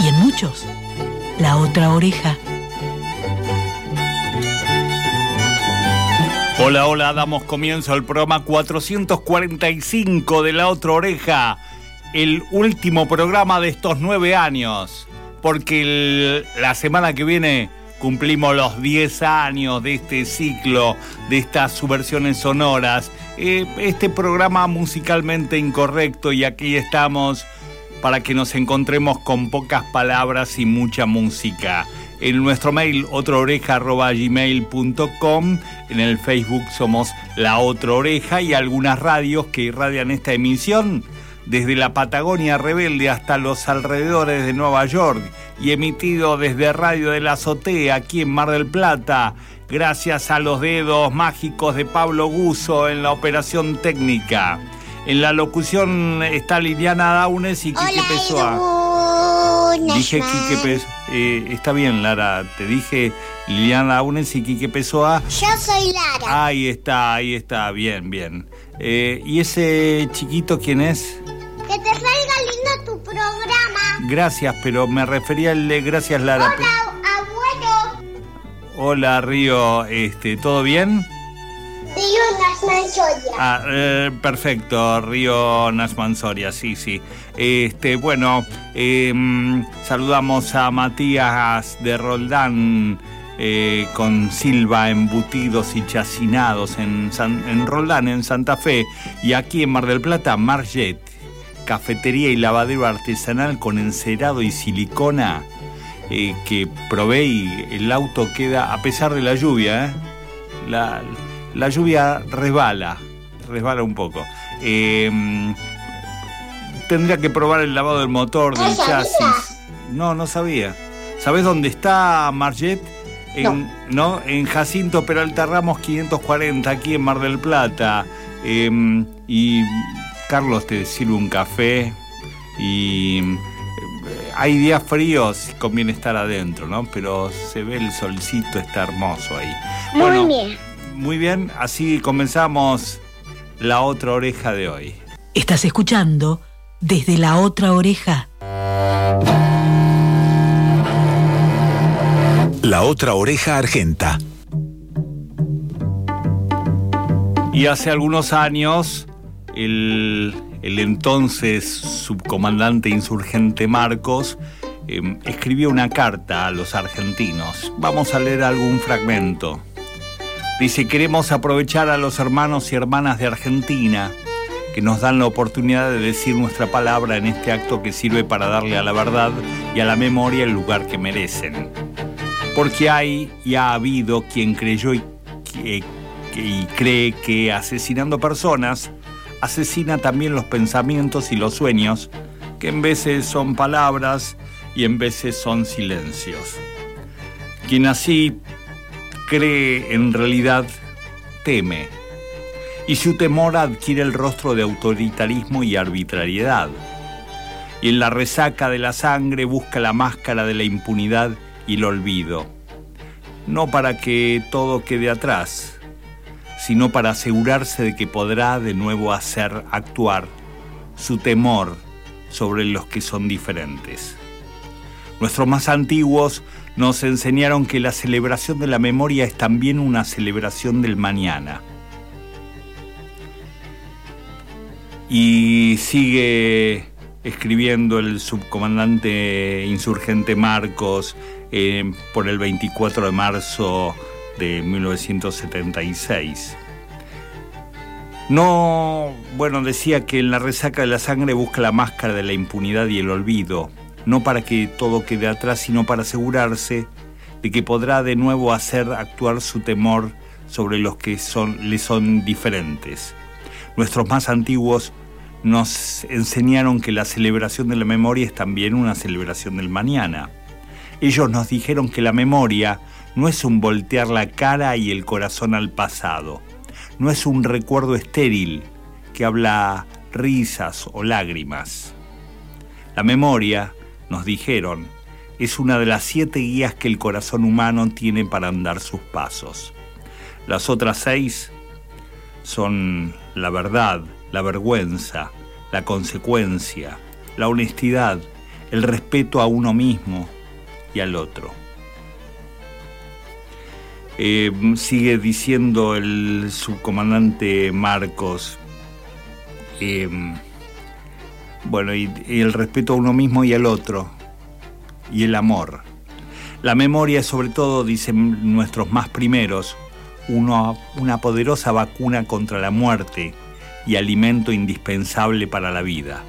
y en muchos, la otra oreja. Hola, hola, damos comienzo al programa 445 de La Otra Oreja, el último programa de estos nueve años, porque la semana que viene cumplimos los 10 años de este ciclo, de estas subversiones sonoras, eh, este programa musicalmente incorrecto y aquí estamos para que nos encontremos con pocas palabras y mucha música. En nuestro mail otraoreja.gmail.com En el Facebook somos La Otra Oreja y algunas radios que irradian esta emisión desde la Patagonia Rebelde hasta los alrededores de Nueva York y emitido desde Radio de la Azotea aquí en Mar del Plata, gracias a los dedos mágicos de Pablo Guso en la operación técnica. En la locución está Liliana Daunes y Quique Pessoa. Dije Quique Pessoa. Eh, está bien, Lara. Te dije Liliana Daunes y Quique Pessoa. Yo soy Lara. Ahí está, ahí está. Bien, bien. Eh, ¿Y ese chiquito quién es? Que te salga lindo tu programa. Gracias, pero me refería al de gracias, Lara. Hola, abuelo. Hola, Río. Este, ¿Todo bien? Ah, eh, perfecto, Río Nasman Soria, sí, sí. Este, bueno, em, saludamos a Matías de Roldán eh, con Silva embutidos y chacinados en, en Roldán, en Santa Fe, y aquí en Mar del Plata, Marget, cafetería y lavadero artesanal con encerado y silicona. eh, que probé y el auto queda, a pesar de la lluvia, ¿eh? la, la lluvia resbala, resbala un poco. Eh, tendría que probar el lavado del motor, del ¿No sabías? chasis. No, no sabía. ¿Sabes dónde está Marget? En, no. En Jacinto Peralta Ramos 540, aquí en Mar del Plata. Eh, y Carlos te sirve un café y eh, hay días fríos, conviene estar adentro, ¿no? Pero se ve el solcito, está hermoso ahí. Muy Bueno, bien. Muy bien, así comenzamos la otra oreja de hoy. Estás escuchando desde la otra oreja. La otra oreja argenta. Y hace algunos años, el, el entonces subcomandante insurgente Marcos eh, escribió una carta a los argentinos. Vamos a leer algún fragmento. Dice, queremos aprovechar a los hermanos y hermanas de Argentina que nos dan la oportunidad de decir nuestra palabra en este acto que sirve para darle a la verdad y a la memoria el lugar que merecen. Porque hay y ha habido quien creyó y, que- y cree que asesinando personas asesina también los pensamientos y los sueños, que en veces son palabras y en veces son silencios. Quien así cree en realidad teme, y su temor adquiere el rostro de autoritarismo y arbitrariedad. Y en la resaca de la sangre busca la máscara de la impunidad y el olvido, no para que todo quede atrás, sino para asegurarse de que podrá de nuevo hacer actuar su temor sobre los que son diferentes. Nuestros más antiguos nos enseñaron que la celebración de la memoria es también una celebración del mañana. Y sigue escribiendo el subcomandante insurgente Marcos eh, por el 24 de marzo de 1976. No, bueno, decía que en la resaca de la sangre busca la máscara de la impunidad y el olvido, no para que todo quede atrás, sino para asegurarse de que podrá de nuevo hacer actuar su temor sobre los que son, le son diferentes. Nuestros más antiguos nos enseñaron que la celebración de la memoria es también una celebración del mañana. Ellos nos dijeron que la memoria no es un voltear la cara y el corazón al pasado, no es un recuerdo estéril que habla risas o lágrimas. La memoria, nos dijeron, es una de las siete guías que el corazón humano tiene para andar sus pasos. Las otras seis son la verdad, la vergüenza, la consecuencia, la honestidad, el respeto a uno mismo y al otro. Eh, sigue diciendo el subcomandante Marcos, eh, bueno, y, el respeto a uno mismo y al otro, y el amor. La memoria, sobre todo, dicen nuestros más primeros, una poderosa vacuna contra la muerte y alimento indispensable para la vida.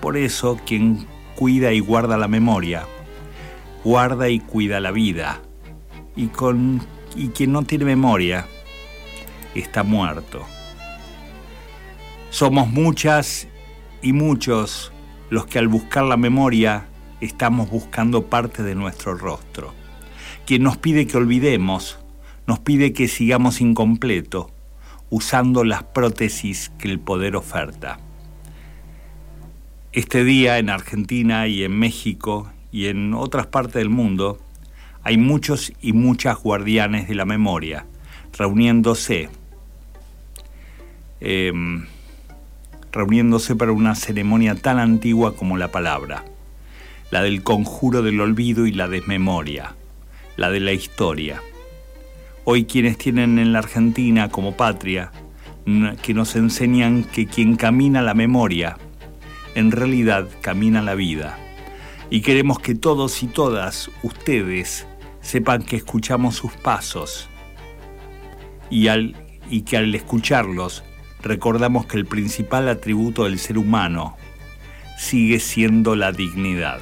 Por eso, quien cuida y guarda la memoria, guarda y cuida la vida. Y, con, y quien no tiene memoria, está muerto. Somos muchas y muchos los que al buscar la memoria estamos buscando parte de nuestro rostro. Quien nos pide que olvidemos, nos pide que sigamos incompleto, usando las prótesis que el poder oferta. Este día en Argentina y en México y en otras partes del mundo hay muchos y muchas guardianes de la memoria reuniéndose, em, reuniéndose para una ceremonia tan antigua como la palabra, la del conjuro del olvido y la desmemoria, la de la historia. Hoy quienes tienen en la Argentina como patria, que nos enseñan que quien camina la memoria, en realidad camina la vida. Y queremos que todos y todas ustedes sepan que escuchamos sus pasos y, al, y que al escucharlos recordamos que el principal atributo del ser humano sigue siendo la dignidad.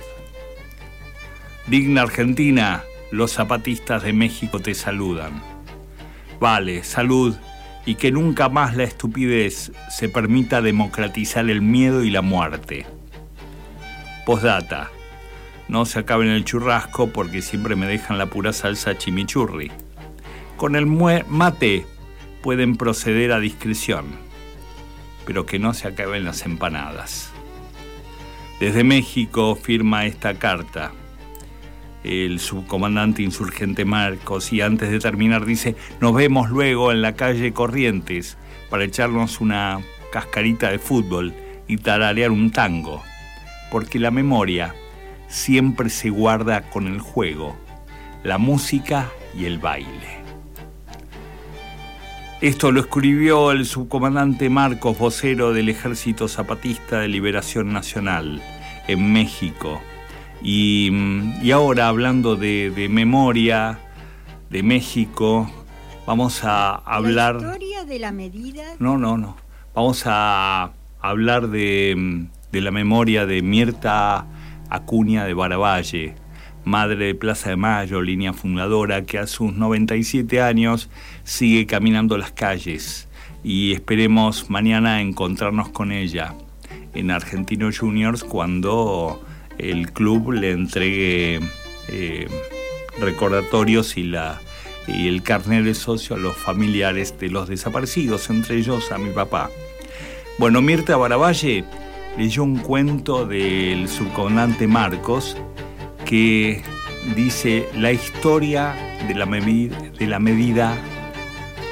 Digna Argentina, los zapatistas de México te saludan. Vale, salud y que nunca más la estupidez se permita democratizar el miedo y la muerte. Postdata. No se acaben el churrasco porque siempre me dejan la pura salsa chimichurri. Con el mate pueden proceder a discreción, pero que no se acaben las empanadas. Desde México firma esta carta el subcomandante insurgente Marcos y antes de terminar dice, nos vemos luego en la calle Corrientes para echarnos una cascarita de fútbol y tararear un tango, porque la memoria siempre se guarda con el juego, la música y el baile. Esto lo escribió el subcomandante Marcos, vocero del Ejército Zapatista de Liberación Nacional en México Mm, y, ahora hablando de, memoria, de México, vamos a hablar... ¿La historia de la medida? No, no, no. Vamos a hablar de, mm, de la memoria de Mirta Acuña de Baravalle, madre de Plaza de Mayo, línea fundadora, que a sus 97 años sigue caminando las calles y esperemos mañana encontrarnos con ella en Argentino Juniors cuando el club le entregue eh, recordatorios y, la, y el carnet de socio a los familiares de los desaparecidos, entre ellos a mi papá. Bueno, Mirta Baravalle leyó un cuento del subcomandante Marcos que dice la historia de la, de la medida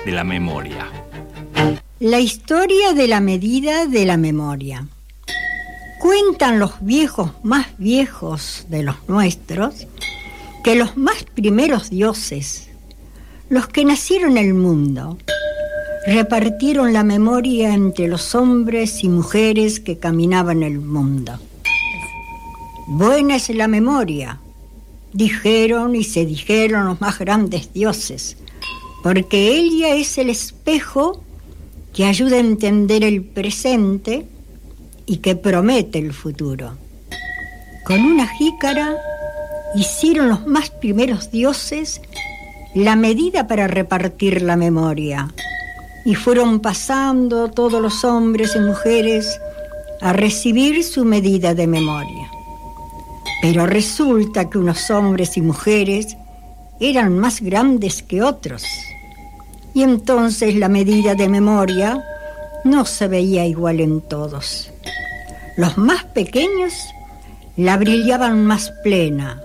de la memoria. La historia de la medida de la memoria. Cuentan los viejos más viejos de los nuestros que los más primeros dioses, los que nacieron el mundo, repartieron la memoria entre los hombres y mujeres que caminaban el mundo. Buena es la memoria, dijeron y se dijeron los más grandes dioses, porque ella es el espejo que ayuda a entender el presente y que promete el futuro. Con una jícara hicieron los más primeros dioses la medida para repartir la memoria y fueron pasando todos los hombres y mujeres a recibir su medida de memoria. Pero resulta que unos hombres y mujeres eran más grandes que otros. Y entonces la medida de memoria no se veía igual en todos. Los más pequeños la brillaban más plena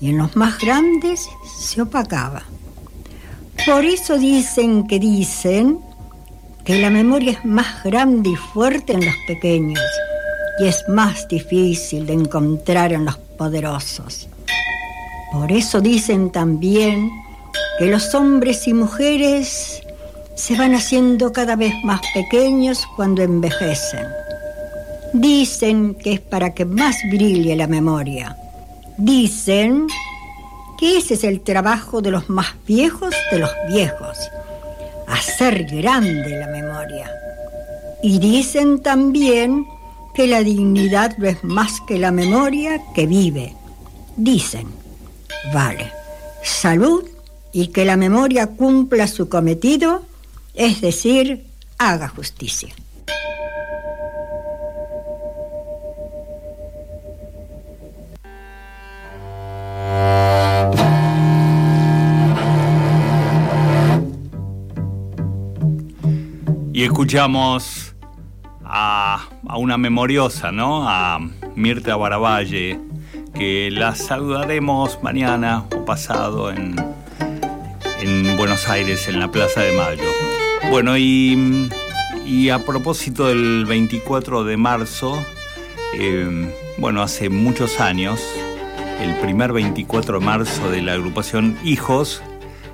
y en los más grandes se opacaba. Por eso dicen que dicen que la memoria es más grande y fuerte en los pequeños y es más difícil de encontrar en los poderosos. Por eso dicen también que los hombres y mujeres se van haciendo cada vez más pequeños cuando envejecen. Dicen que es para que más brille la memoria. Dicen que ese es el trabajo de los más viejos de los viejos, hacer grande la memoria. Y dicen también que la dignidad no es más que la memoria que vive. Dicen. Vale. Salud y que la memoria cumpla su cometido, es decir, haga justicia. Y escuchamos a, a, una memoriosa, ¿no? A Mirta Baravalle, que la saludaremos mañana o pasado en, en Buenos Aires, en la Plaza de Mayo. Bueno, y, y a propósito del 24 de marzo, eh, bueno, hace muchos años, el primer 24 de marzo de la agrupación Hijos,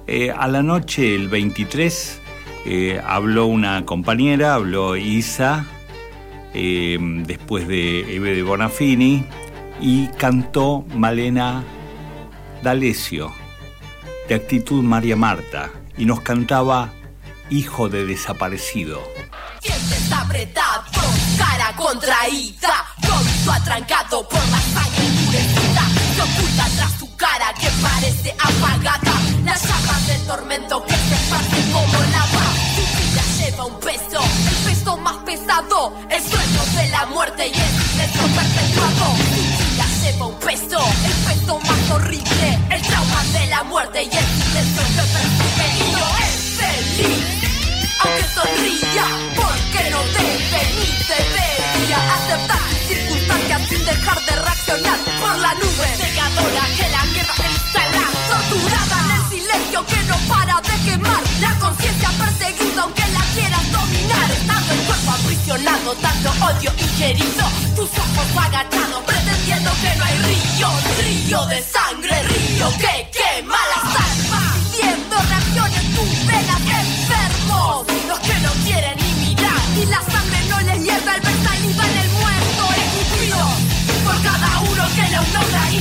eh, a la noche, el 23, eh, habló una compañera, habló Isa, después de Eve de Bonafini, y cantó Malena D'Alessio, de actitud María Marta, y nos cantaba Hijo de Desaparecido. Sientes apretado, cara contraída, vómito atrancado por la sangre endurecida, se oculta tras tu cara que parece apagada, las llamas del tormento que se parte como lava, tu vida lleva un peso, el peso más pesado, el sueño de la muerte y el silencio perpetuado. Lleva un peso, el peso más horrible, el trauma de la muerte y el sonría, porque no debe ni aceptar circunstancias sin dejar de reaccionar por la nube cegadora que la guerra instala, torturada en el silencio que no para de quemar, la conciencia perseguida aunque la quieras dominar, estando el cuerpo aprisionado, tanto odio ingerido, tus ojos agachados pretendiendo que no hay río, río de sangre, río que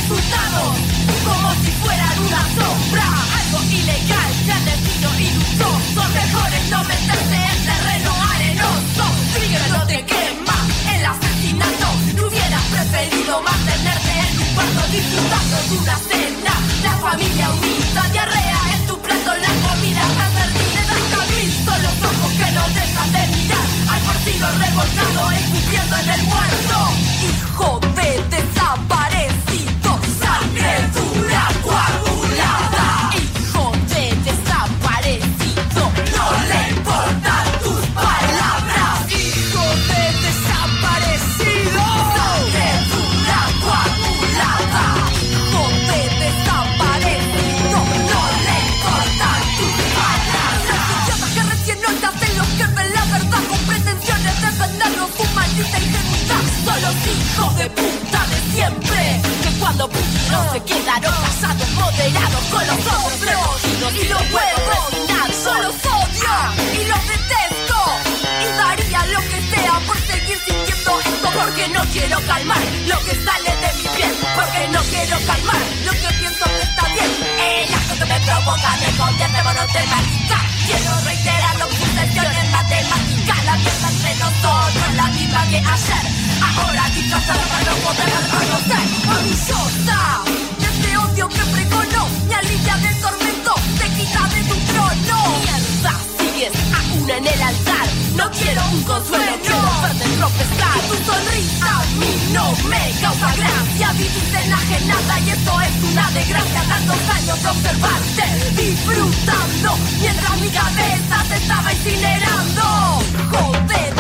como si fueran una sombra, algo ilegal, clandestino y luchoso, mejor es no meterse en terreno arenoso, frío no te quema el asesinato, no hubieras preferido mantenerte en un cuarto disfrutando de una cena, la familia unida, diarrea en tu plato, la comida hasta visto los ojos que no dejan de mirar, al partido revolcado escupiendo en el muerto, hijo cuando pudieron se quedaron casados, moderados con los ojos y los huevos nada, solo odio y los detesto. Y daría lo que sea por seguir sintiendo esto porque no quiero calmar lo que sale de mi piel porque no quiero calmar lo que pienso que está bien. El acto que me provoca me convierte en monotemática quiero reiterar lo que matemática la mierda entre nosotros la misma que ayer. Ahora disfrazada para no poder reconocer orgullosa de este odio que pregono me alivia del tormento te quita de tu trono. Mierda sigues aún en el altar no quiero un consuelo tropezar. Tu sonrisa a mí no me causa gracia. Viviste enajenada y eso es una desgracia. Tantos años de observarte disfrutando mientras mi cabeza se estaba incinerando. Joder.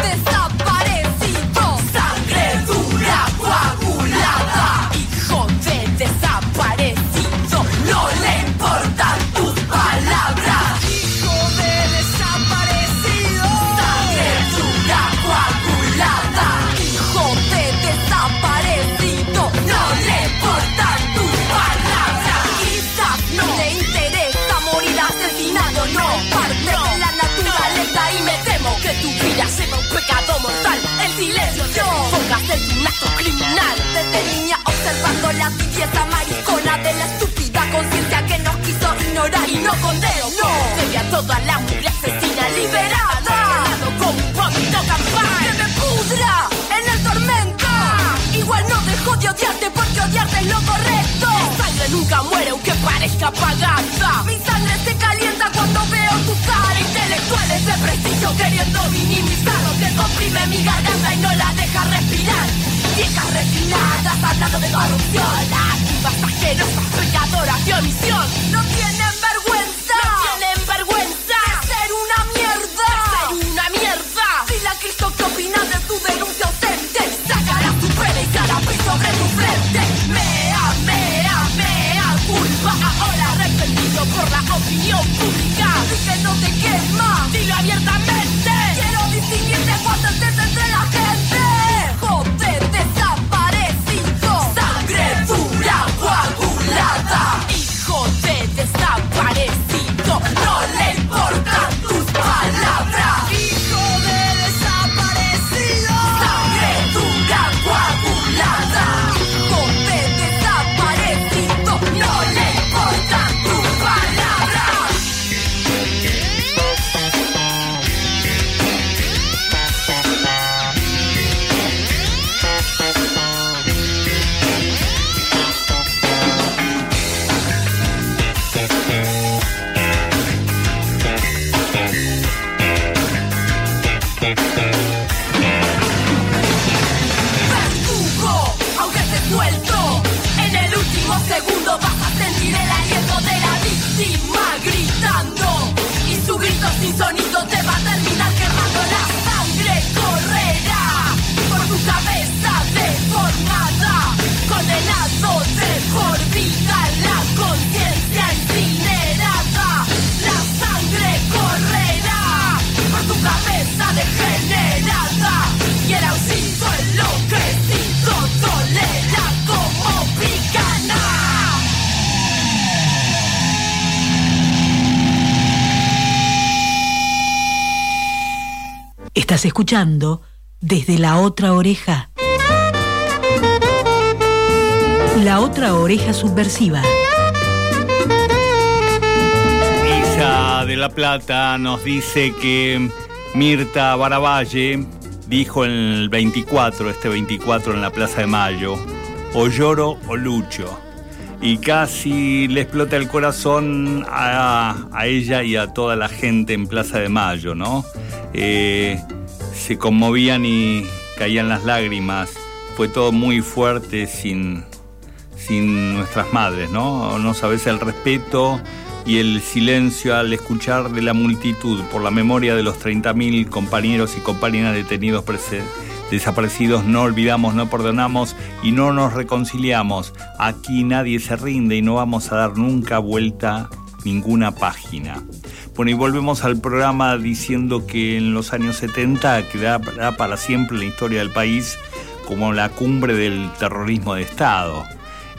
Tibieza maricona De la estúpida conciencia que nos quiso ignorar Y no condeno, no. Sería toda la mugre asesina liberada. Como un vómito campal Que me pudra en el tormento. Igual no dejo de odiarte porque odiarte es lo correcto. Mi sangre nunca muere aunque parezca apagada Mi sangre se calienta cuando veo tu cara. Intelectuales de prestigio queriendo minimizar Lo que comprime mi garganta y no la deja respirar Viejas refinadas hablando de corrupción. Activas asquerosas pecadoras de omisión No tienen vergüenza. No tienen vergüenza. De ser una mierda. De ser una mierda. Dile a Cristo que opina de tu denuncia ausente. Sacará su pene y carape sobre tu frente. Mea, mea, mea. Culpa Ahora arrepentido por la opinión pública. Di que no te quema, dilo abiertamente. Quiero distinguirte cuando estés entre la gente Estás escuchando desde la otra oreja. La otra oreja subversiva. Isa de La Plata nos dice que Mirta Baravalle dijo en el 24, este 24 en la Plaza de Mayo, o lloro o lucho. Y casi le explota el corazón a, a ella y a toda la gente en Plaza de Mayo, ¿no? Eh, se conmovían y caían las lágrimas. Fue todo muy fuerte sin, sin nuestras madres, ¿no? No sabes el respeto y el silencio al escuchar de la multitud por la memoria de los 30.000 compañeros y compañeras detenidos desaparecidos. No olvidamos, no perdonamos y no nos reconciliamos. Aquí nadie se rinde y no vamos a dar nunca vuelta ninguna página. Bueno, y volvemos al programa diciendo que en los años 70 quedará para siempre la historia del país como la cumbre del terrorismo de Estado.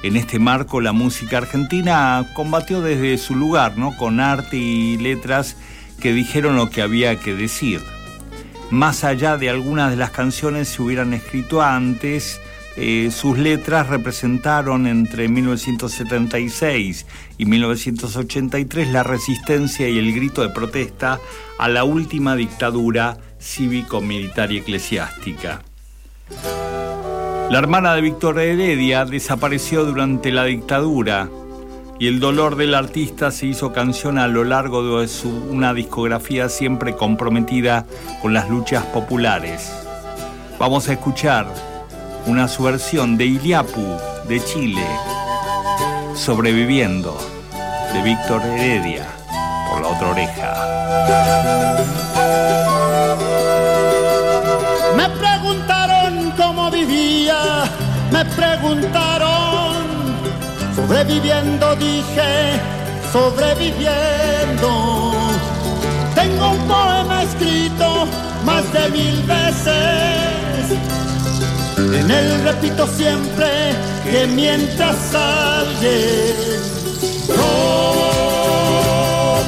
En este marco, la música argentina combatió desde su lugar, ¿no? Con arte y letras que dijeron lo que había que decir. Más allá de algunas de las canciones se hubieran escrito antes, eh, sus letras representaron entre 1976 y 1983 la resistencia y el grito de protesta a la última dictadura cívico-militar y eclesiástica. La hermana de Víctor Heredia desapareció durante la dictadura y el dolor del artista se hizo canción a lo largo de su, una discografía siempre comprometida con las luchas populares. Vamos a escuchar una subversión de Iliapu, de Chile, Sobreviviendo, de Víctor Heredia, por la otra oreja. Me preguntaron cómo vivía, me preguntaron, sobreviviendo dije, sobreviviendo. Tengo un poema escrito más de mil veces en él repito siempre que mientras alguien no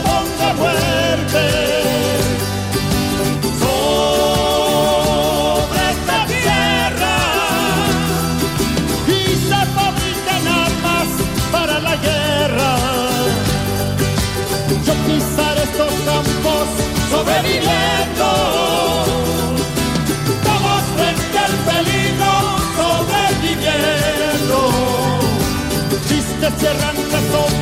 ponga muerte sobre esta tierra y se fabrican armas para la guerra, yo pisaré estos campos sobreviviré. cerrantes, serrantes,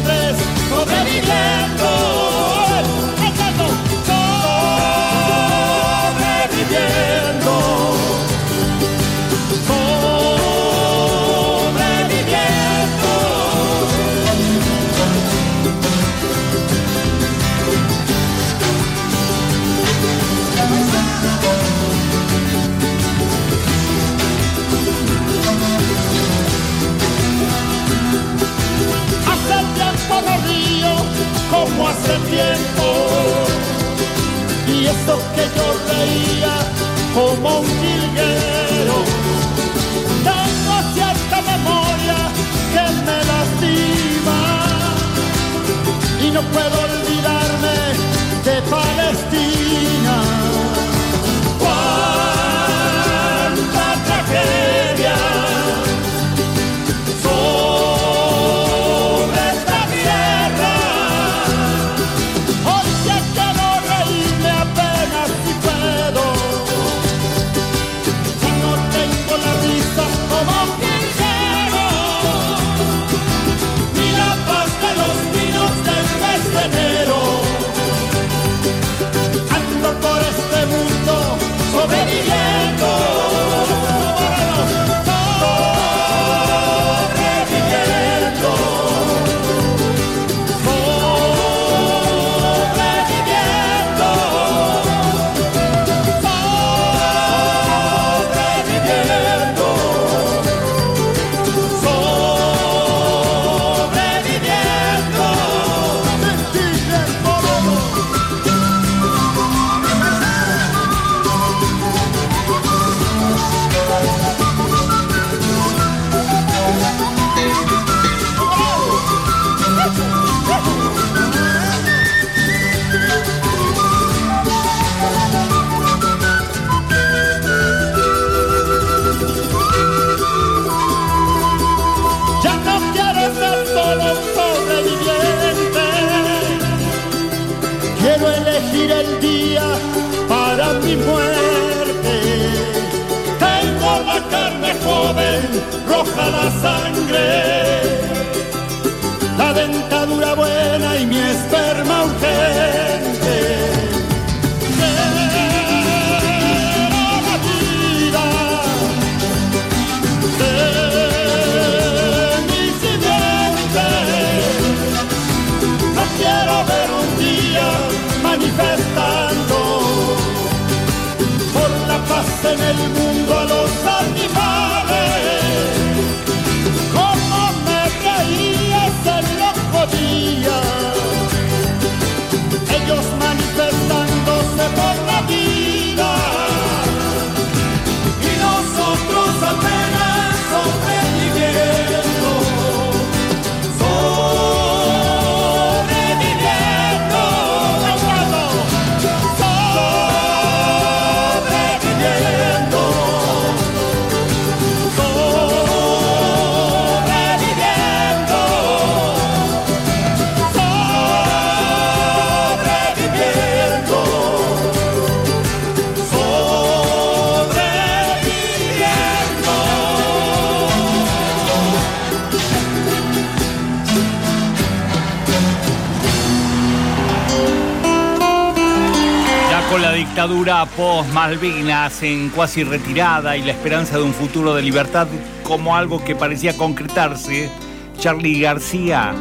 la dictadura post-Malvinas en cuasi retirada y la esperanza de un futuro de libertad como algo que parecía concretarse, Charlie García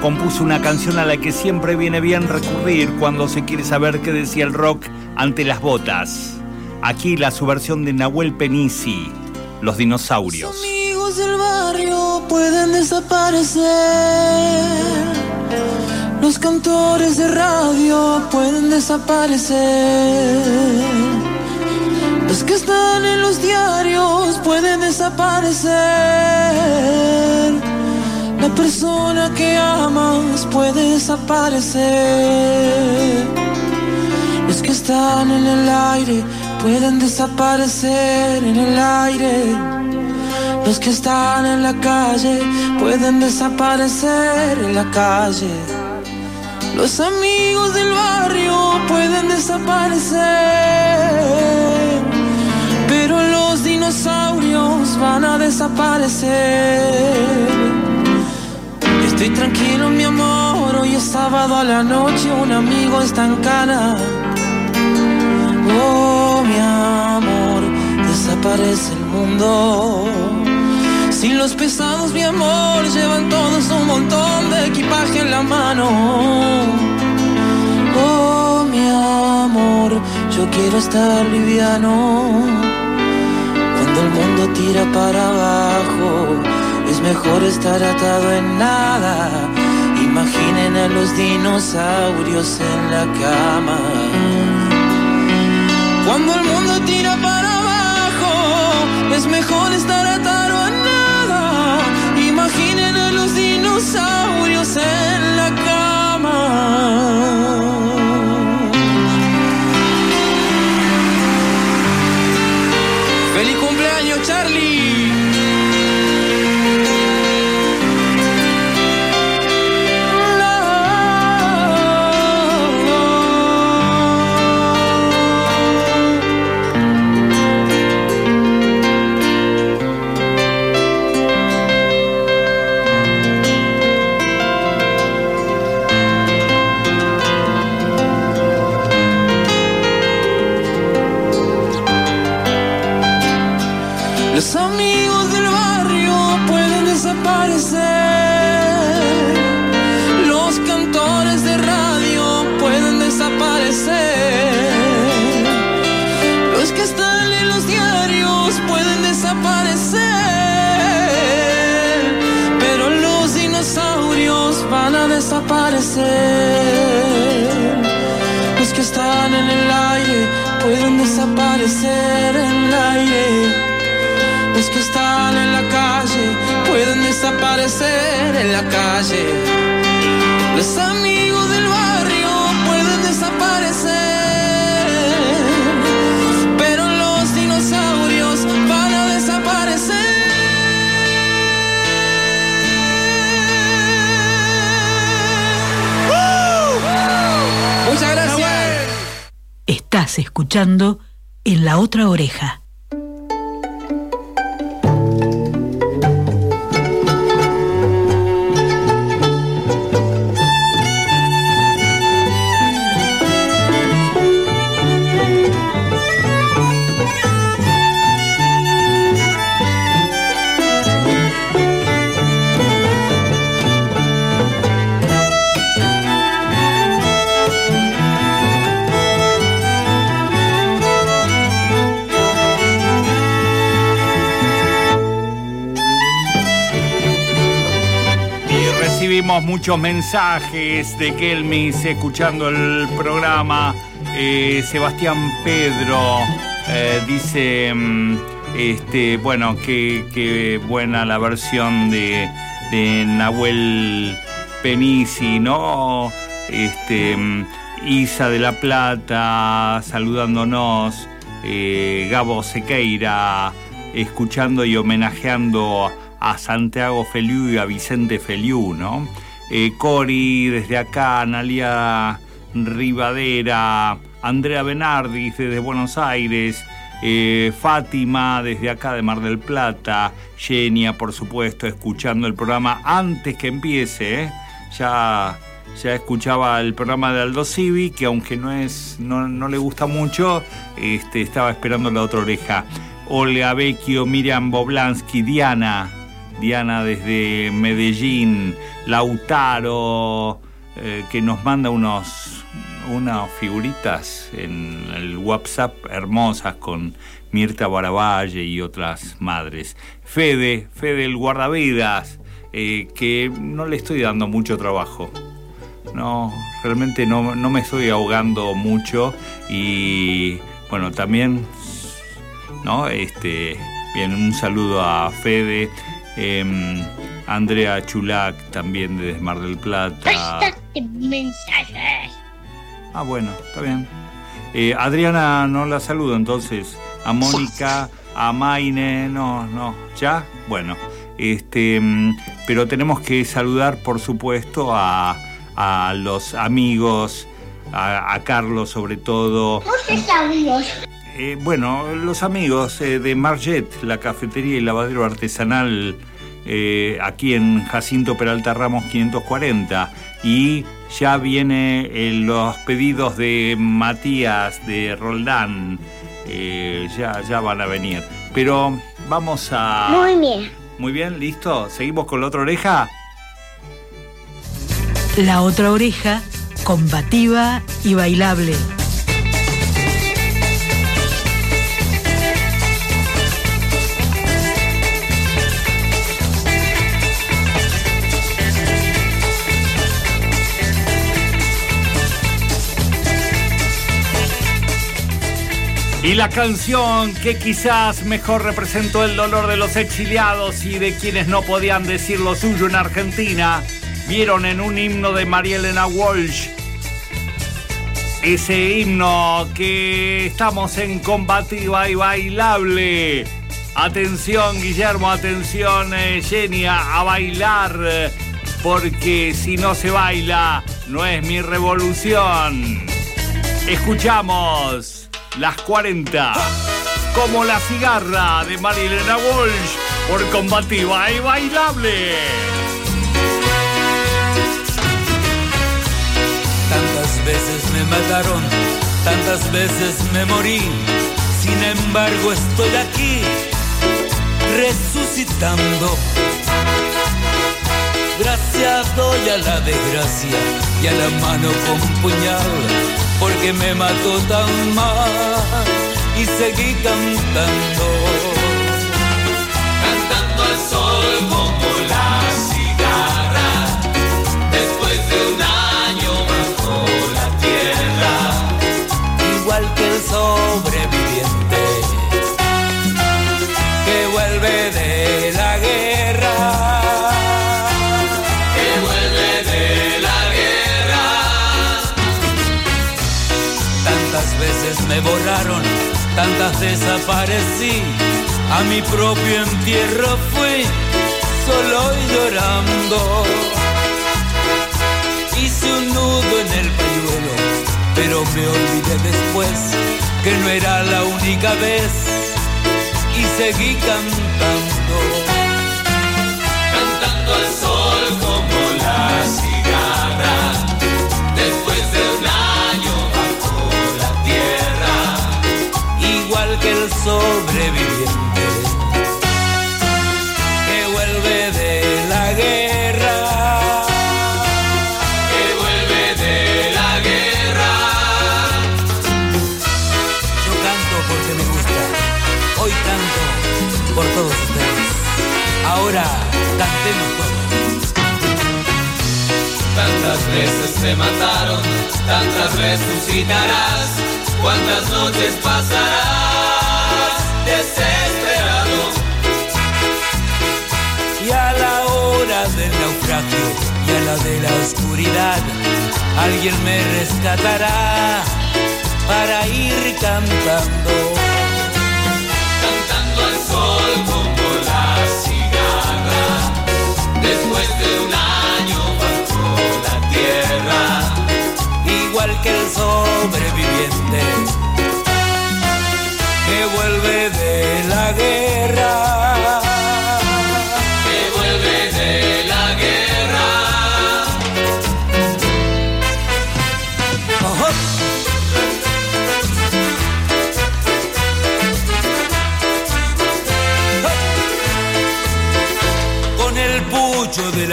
compuso una canción a la que siempre viene bien recurrir cuando se quiere saber qué decía el rock ante las botas. Aquí la subversión de Nahuel Penisi, Los dinosaurios. Los amigos del barrio pueden desaparecer los cantores de radio pueden desaparecer. Los que están en los diarios pueden desaparecer. La persona que amas puede desaparecer. Los que están en el aire pueden desaparecer en el aire. Los que están en la calle pueden desaparecer en la calle. Los amigos del barrio pueden desaparecer. Pero los dinosaurios van a desaparecer. Estoy tranquilo, mi amor. Hoy es sábado a la noche. Un amigo está en cana. Oh, mi amor, desaparece el mundo. Si los pesados, mi amor, llevan todos un montón de equipaje en la mano. Oh, mi amor, yo quiero estar liviano. Cuando el mundo tira para abajo, es mejor estar atado en nada. Imaginen a los dinosaurios en la cama. Cuando el mundo tira para abajo, es mejor estar dinosaurios en la otra oreja. Muchos mensajes de Kelmis escuchando el programa. Eh, Sebastián Pedro eh, dice, mm, este, bueno, que, que buena la versión de, de Nahuel Penisi, ¿no? Este, mm, Isa de la Plata saludándonos, eh, Gabo Sequeira escuchando y homenajeando a Santiago Feliu y a Vicente Feliu, ¿no? Eh, Cori desde acá, Analia Rivadera, Andrea Benardis desde Buenos Aires, eh, Fátima desde acá de Mar del Plata, Genia, por supuesto, escuchando el programa antes que empiece, ¿eh? ya, ya escuchaba el programa de Aldo Civi, que aunque no, es, no, no le gusta mucho, este, estaba esperando la otra oreja. Olga Vecchio, Miriam Boblansky, Diana, Diana desde Medellín, Lautaro, eh, que nos manda unos, unas figuritas en el WhatsApp hermosas con Mirta Baravalle y otras madres. Fede, Fede el guardavidas, eh, que no le estoy dando mucho trabajo. No, realmente no, no me estoy ahogando mucho y bueno, también, ¿no? Este, bien, un saludo a Fede, em, Andrea Chulac también de Mar del Plata. mensajes. Ah, bueno, está bien. Eh, Adriana no la saludo entonces. A Mónica, a Maine, no, no. ¿Ya? Bueno. Este, mm, pero tenemos que saludar, por supuesto, a, a los amigos, a, a Carlos sobre todo. Muchos amigos. Eh, bueno, los amigos eh, de Marget, la cafetería y lavadero artesanal eh, aquí en Jacinto Peralta Ramos 540. Y ya vienen los pedidos de Matías, de Roldán. Eh, ya, ya van a venir. Pero vamos a... Muy bien. Muy bien, listo. ¿Seguimos con la otra oreja? La otra oreja, combativa y bailable. Y la canción que quizás mejor representó el dolor de los exiliados y de quienes no podían decir lo suyo en Argentina, vieron en un himno de María Elena Walsh. Ese himno que estamos en combativa y bailable. Atención Guillermo, atención eh, Genia, a bailar, eh, porque si no se baila, no es mi revolución. Escuchamos las 40, como la cigarra de Marilena Walsh, por combativa y bailable. Tantas veces me mataron, tantas veces me morí. Sin embargo estoy aquí, resucitando. Gracias doy a la desgracia y a la mano con puñal, porque me mató tan mal y seguí cantando. Cantando al sol como la cigarra, después de un año bajo la tierra. igual que el sobreviviente tantas desaparecí, a mi propio entierro fui, solo y llorando. Hice un nudo en el pañuelo, pero me olvidé después que no era la única vez y seguí cantando. Cantando al sol como la cigarra, después igual que el sobreviviente que vuelve de la guerra. que vuelve de la guerra. Yo canto porque me gusta, hoy canto por todos ustedes. Ahora cantemos todos. Tantas veces te mataron, tantas resucitarás, cuántas noches pasarás de la oscuridad, alguien me rescatará para ir cantando. Cantando al sol como la cigarra, después de un año bajo la tierra. igual que el sobreviviente que vuelve de la guerra.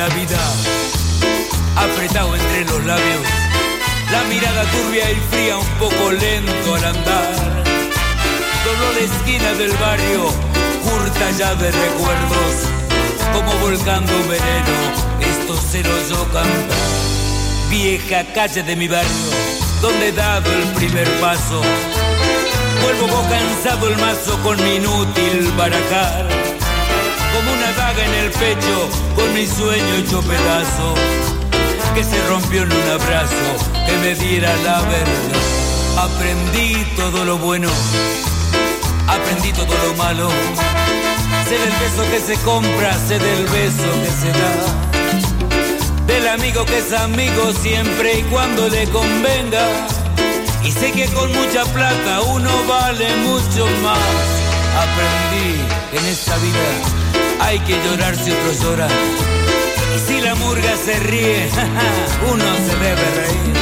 Vida, apretado entre los labios, la mirada turbia y fría, un poco lento al andar. Dobló la esquina del barrio, curta ya de recuerdos, como volcando veneno, esto se lo oyó cantar. Vieja calle de mi barrio, donde he dado el primer paso, vuelvo cansado el mazo con mi inútil barajar como una daga en el pecho, con mi sueño hecho pedazo, que se rompió en un abrazo, que me diera la verdad. Aprendí todo lo bueno, aprendí todo lo malo, sé del beso que se compra, sé del beso que se da, del amigo que es amigo siempre y cuando le convenga. Y sé que con mucha plata uno vale mucho más. Aprendí en esta vida hay que llorar si otros lloran. Y si la murga se ríe, uno se debe reír.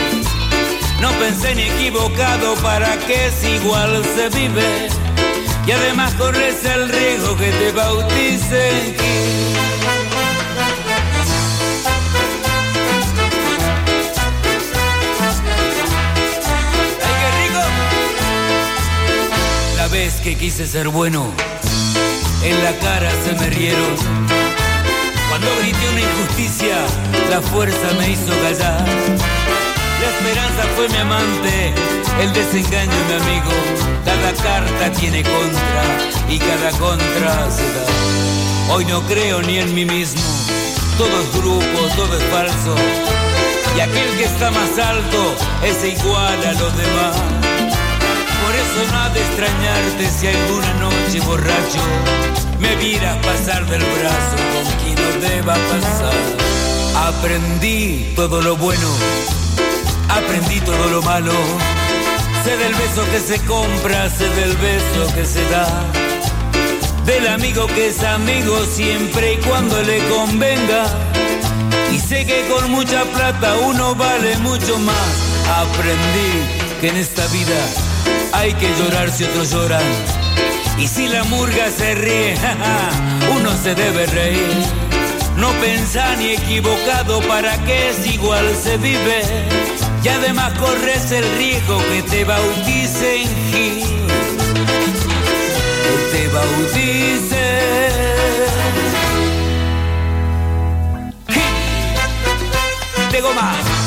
No pensé ni equivocado para que si igual se vive. Y además corres el riesgo que te bauticen. ¡Ay, qué rico! La vez que quise ser bueno en la cara se me rieron. Cuando grité una injusticia, la fuerza me hizo callar. La esperanza fue mi amante, el desengaño mi amigo. Cada carta tiene contra y cada contra se da. Hoy no creo ni en mí mismo, todo es grupo, todo es falso. Y aquel que está más alto es igual a los demás. Ha de extrañarte si alguna noche borracho me vieras pasar del brazo con quien no deba pasar. Aprendí todo lo bueno, aprendí todo lo malo. Sé del beso que se compra, sé del beso que se da. Del amigo que es amigo siempre y cuando le convenga. Y sé que con mucha plata uno vale mucho más. Aprendí que en esta vida hay que llorar si otros lloran. Y si la murga se ríe, uno se debe reír. No pensar ni equivocado para que es igual se vive. Y además corres el riesgo que te bauticen Gil. Que te bauticen. Gil. De goma.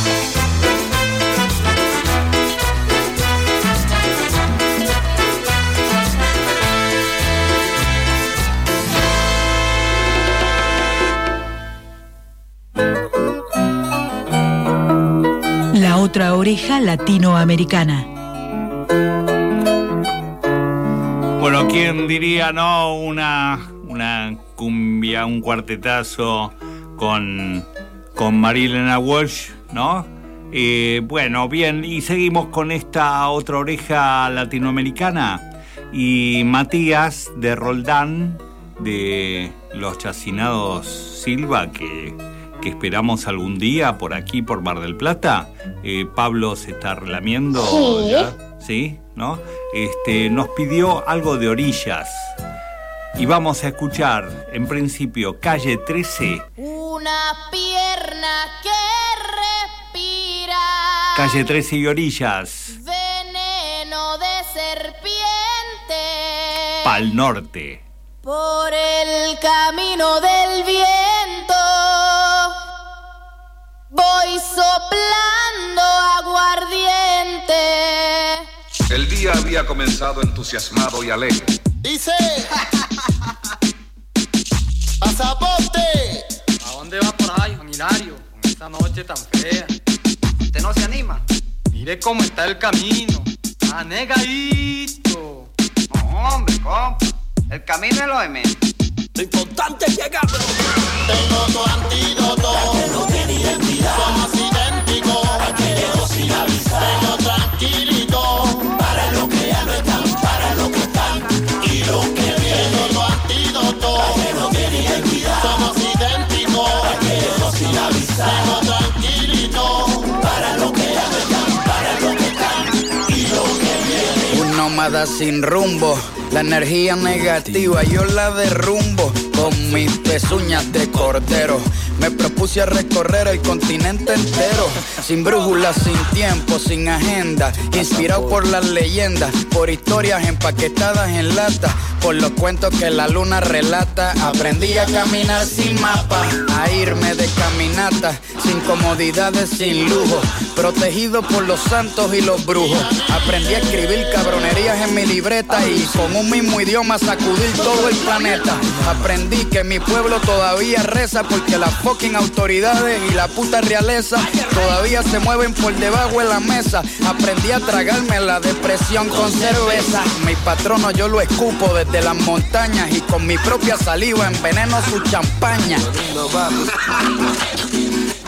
Otra oreja latinoamericana. Bueno, ¿quién diría, no? Una, una cumbia, un cuartetazo con, con Marilena Walsh, ¿no? Eh, bueno, bien, y seguimos con esta otra oreja latinoamericana. Y Matías de Roldán, de los chacinados Silva, que, que esperamos algún día por aquí, por Mar del Plata. Eh, Pablo se está relamiendo. Sí. ya, ¿Sí? ¿No? Este, nos pidió algo de orillas. Y vamos a escuchar, en principio, calle 13, Una pierna que respira. calle 13 y orillas, Veneno de serpiente. pal norte. Por el camino del viento. Voy soplando aguardiente. El día había comenzado entusiasmado y alegre. Dice. ¡Pasaporte! ¿A dónde va por ahí, Juan Hilario? Con esta noche tan fea. ¿Usted no se anima? Mire cómo está el camino. Anegadito. No, hombre, compa. El camino es lo de menos. Lo importante es llegar, bro. Tengo tu antídoto. Somos idénticos. Aquellos sin avisar. Tengo tranquilito. Para los que ya no están. Para los que están. Y los que vienen. Tu antídoto. no tiene identidad. Somos idénticos. Aquellos sin avisar. Tengo tranquilito. Para los que ya no están. Para los que están. Y los que vienen. Un nómada sin rumbo, la energía negativa yo la derrumbo. con mis pezuñas de cordero. Me propuse a recorrer el continente entero, sin brújula, sin tiempo, sin agenda, inspirado por las leyendas, por historias empaquetadas en lata, por los cuentos que la luna relata. Aprendí a caminar sin mapa, a irme de caminata, sin comodidades, sin lujo, protegido por los santos y los brujos. Aprendí a escribir cabronerías en mi libreta y con un mismo idioma sacudir todo el planeta. Aprendí que mi pueblo todavía reza porque las fucking autoridades y la puta realeza todavía se mueven por debajo de la mesa. Aprendí a tragarme la depresión con cerveza. Mi patrono yo lo escupo desde las montañas y con mi propia saliva enveneno su champaña.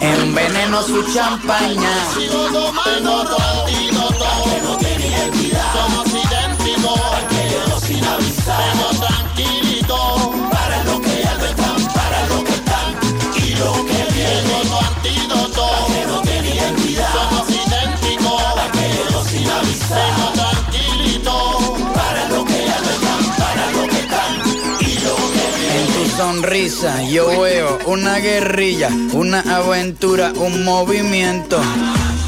Enveneno su champaña. Yo veo una guerrilla, una aventura, un movimiento.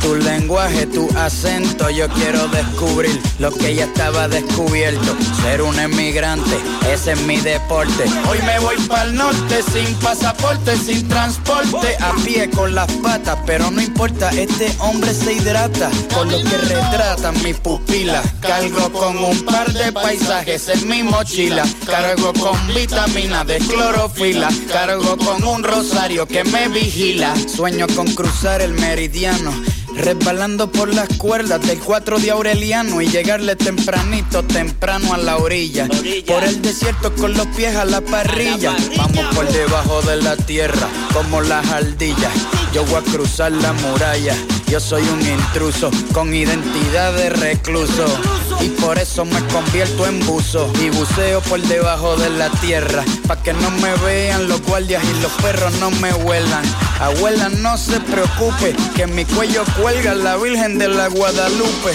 Tu lenguaje, tu acento, yo quiero descubrir lo que ya estaba descubierto. Ser un emigrante, ese es mi deporte. Hoy me voy para el norte sin pasaporte, sin transporte, a pie con las patas, pero no importa, este hombre se hidrata con lo que retratan mi pupila. Cargo con un par de paisajes en mi mochila, cargo con vitamina de clorofila, cargo con un rosario que me vigila. Sueño con cruzar el meridiano. Resbalando por las cuerdas del 4 de Aureliano y llegarle tempranito, temprano a la orilla. Por el desierto con los pies a la parrilla. Vamos por debajo de la tierra como las ardillas. Yo voy a cruzar la muralla. Yo soy un intruso con identidad de recluso. Y por eso me convierto en buzo. Y buceo por debajo de la tierra. Pa' que no me vean los guardias y los perros no me huelan. Abuela, no se preocupe, que en mi cuello cuelga la Virgen de la Guadalupe.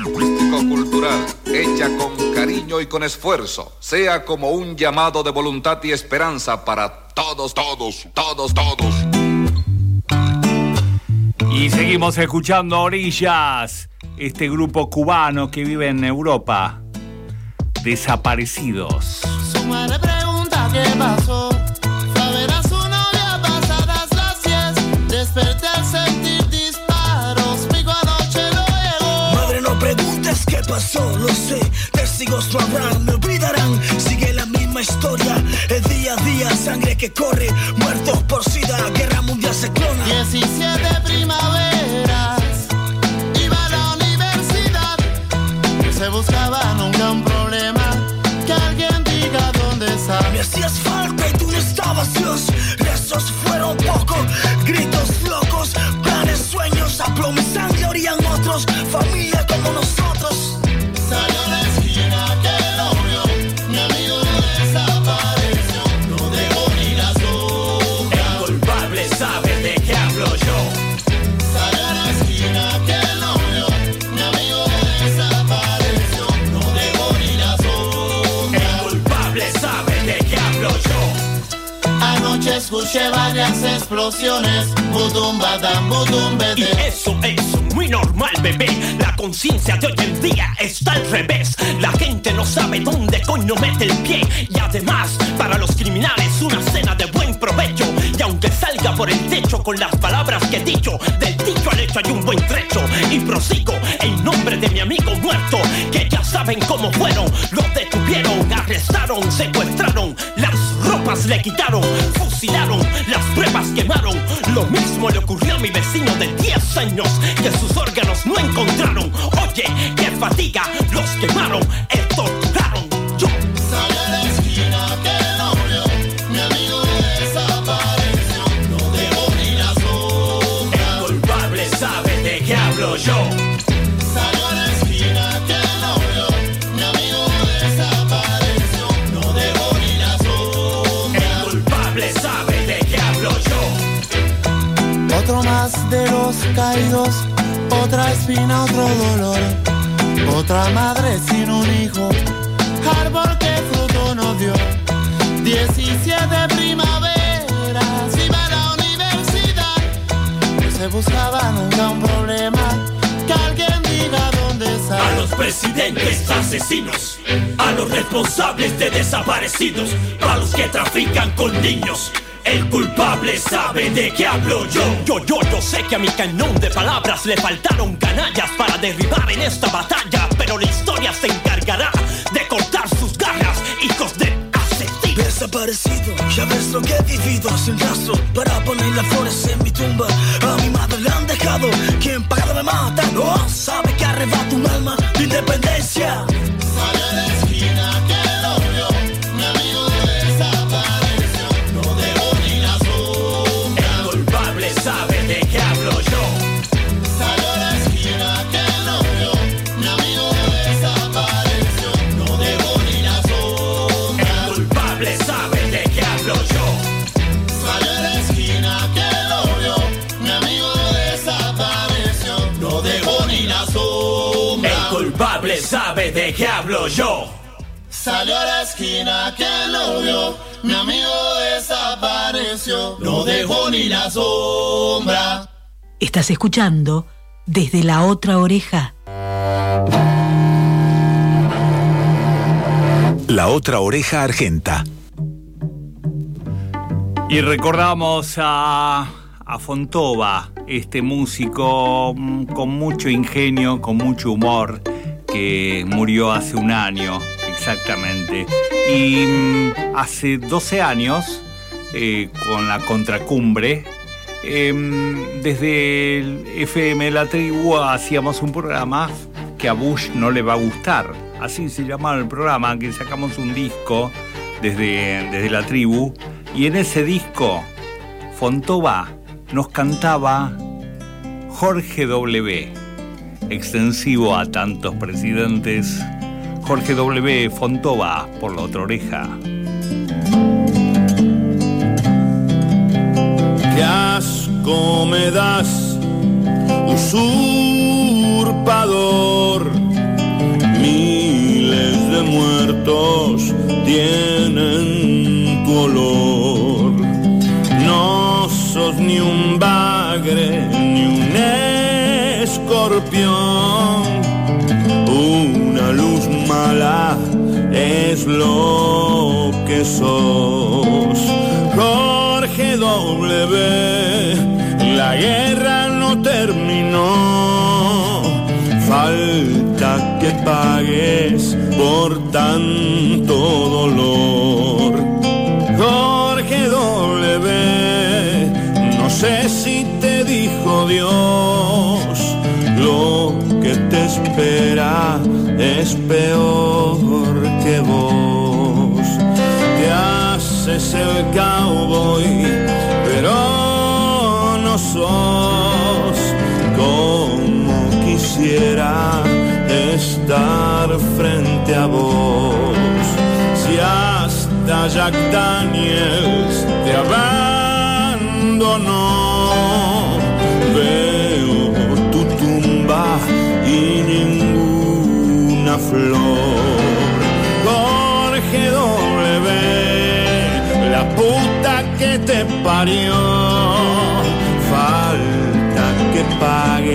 Artístico-cultural, hecha con cariño y con esfuerzo, sea como un llamado de voluntad y esperanza para todos, todos, todos, todos. Y seguimos escuchando a Orillas, este grupo cubano que vive en Europa. Desaparecidos. Su madre pregunta qué pasó. Pasó, lo sé. Testigos no habrán, me olvidarán. Sigue la misma historia, el día a día, sangre que corre. Muertos por sida, guerra mundial se clona. 17 primaveras. Iba a la universidad. Se buscaba nunca un problema. Que alguien diga dónde está. Me hacías falta y tú no estabas, Dios. Rezos fueron poco, gritos explosiones. Budum badam, budum Y eso es muy normal, bebé. La conciencia de hoy en día está al revés. La gente no sabe dónde coño mete el pie. Y además, para los criminales, una cena de buen provecho. Y aunque salga por el techo con las palabras que he dicho, del dicho al hecho hay un buen trecho. Y prosigo en nombre de mi amigo muerto, que ya saben cómo fueron. Lo detuvieron, arrestaron, secuestraron, las ropas le quitaron, fusilaron, las pruebas quemaron. Lo mismo le ocurrió a mi vecino de 10 años, que sus órganos no encontraron. Oye, qué fatiga, los quemaron, torturaron. Yo desapareció, no dejó ni sombra. El culpable sabe de qué hablo yo. De los caídos, otra espina, otro dolor. Otra madre sin un hijo, árbol que fruto no dio. 17 primaveras, iba a la universidad. Se buscaba nunca un problema, que alguien diga dónde está. A los presidentes asesinos, a los responsables de desaparecidos, a los que trafican con niños. El culpable sabe de qué hablo yo. Yo, yo, yo sé que a mi cañón de palabras le faltaron canallas para derribar en esta batalla, pero la historia se encargará de cortar sus garras, hijos de asesinos. Desaparecido, ya ves lo que he vivido sin rastro Para poner las flores en mi tumba A mi madre le han dejado Quien pagado me mata No sabe que arrebata un alma de independencia de qué hablo yo. Salió a la esquina que lo vio, mi amigo desapareció, no dejó ni la sombra. Estás escuchando desde la otra oreja. La otra oreja argenta. Y recordamos a, a Fontova, este músico mm, con mucho ingenio, con mucho humor, que murió hace un año exactamente. Y mm, hace 12 años, eh, con la contracumbre, em, desde el FM La Tribu hacíamos un programa que a Bush no le va a gustar. Así se llamaba el programa, que sacamos un disco desde, desde la tribu. Y en ese disco, Fontova nos cantaba Jorge W., extensivo a tantos presidentes. Jorge W. Fontova, por la otra oreja. Qué asco me das, usurpador. Miles de muertos tienen tu olor. No sos ni un Una luz mala es lo que sos. Jorge W, la guerra no terminó. Falta que pagues por tanto es peor que vos. Te haces el cowboy, pero no sos como quisiera estar frente a vos. Si hasta Jack Daniels te abandonó, flor. Jorge W, la puta que te parió. Falta que pagues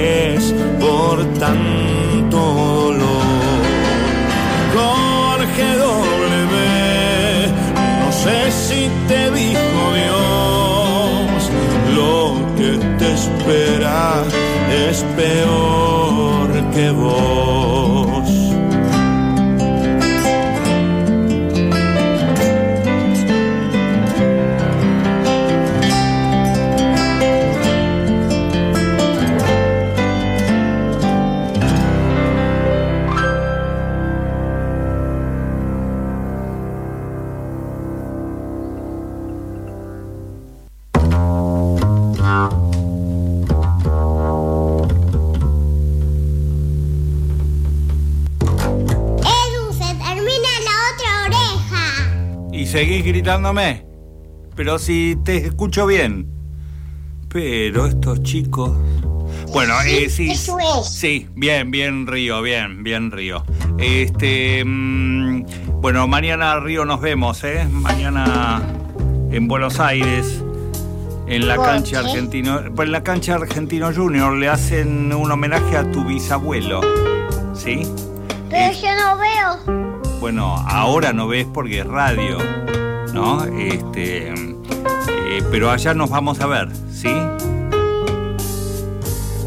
Pero si te escucho bien. Pero estos chicos. Bueno, eh, sí. eso es. Sí, bien, bien Río, bien, bien Río. Este. mm, bueno, mañana Río nos vemos, ¿eh? Mañana en Buenos Aires. En la ¿Por cancha qué? argentino. pues En la cancha argentino junior le hacen un homenaje a tu bisabuelo. ¿Sí? Pero yo no veo. Bueno, ahora no ves porque es radio, ¿no? Este, eh, pero allá nos vamos a ver, ¿sí?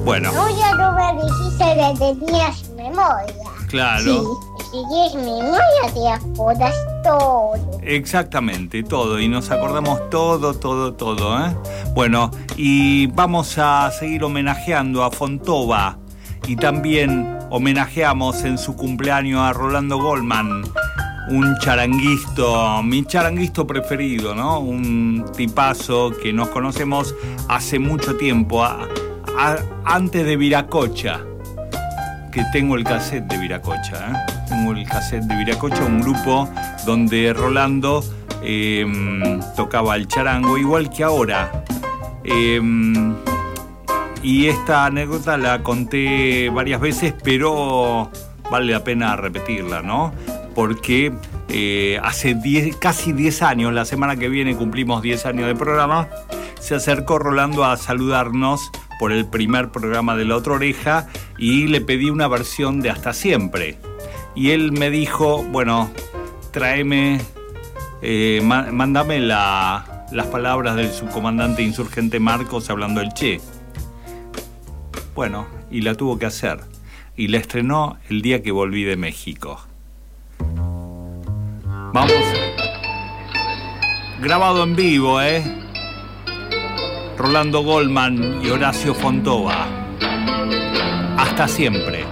Bueno, No, ya no me dijiste que tenías memoria. claro, Sí, si tienes memoria te acuerdas todo. exactamente, todo, y nos acordamos todo, todo, todo, ¿eh? Bueno, y vamos a seguir homenajeando a Fontova y también homenajeamos en su cumpleaños a Rolando Goldman. Un charanguisto, mi charanguisto preferido, ¿no? Un tipazo que nos conocemos hace mucho tiempo, antes de Viracocha, que tengo el cassette de Viracocha, ¿eh? Tengo el cassette de Viracocha, un grupo donde Rolando eh, tocaba el charango, igual que ahora. Eh, y esta anécdota la conté varias veces, pero vale la pena repetirla, ¿no? Porque eh, hace 10 casi 10 años, la semana que viene cumplimos 10 años de programa, se acercó Rolando a saludarnos por el primer programa de La Otra Oreja y le pedí una versión de Hasta Siempre. Y él me dijo, bueno, tráeme, eh, má- mándame la- las palabras del subcomandante insurgente Marcos hablando el Che. Bueno, y la tuvo que hacer. Y la estrenó el día que volví de México. Vamos. Grabado en vivo, ¿eh? Rolando Goldman y Horacio Fontova. Hasta siempre.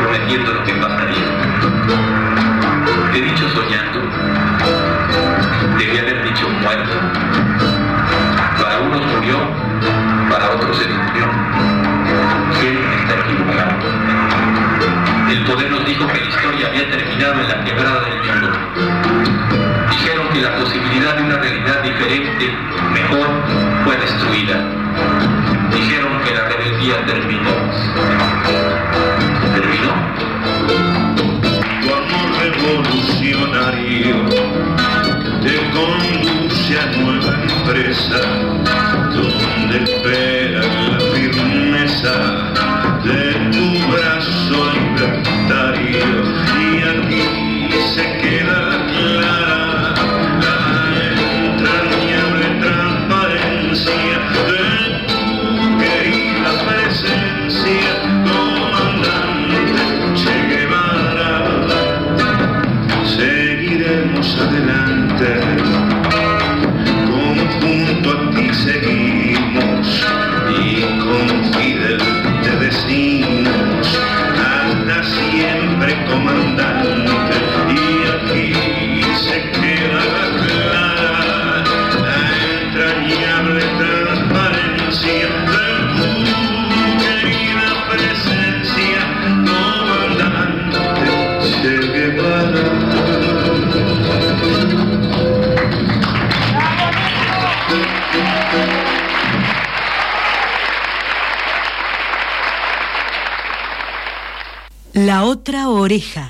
Prometiendo lo que pasaría. He dicho soñando, debía haber dicho muerto. Para unos murió, para otros se durmió. ¿Quién está equivocado? El poder nos dijo que la historia había terminado en la quebrada del mundo. Dijeron que la posibilidad de una realidad diferente, mejor, fue destruida. Dijeron que la rebeldía. ¿Terminó? Revolucionario te conduce a nueva empresa donde espera la firmeza La otra oreja.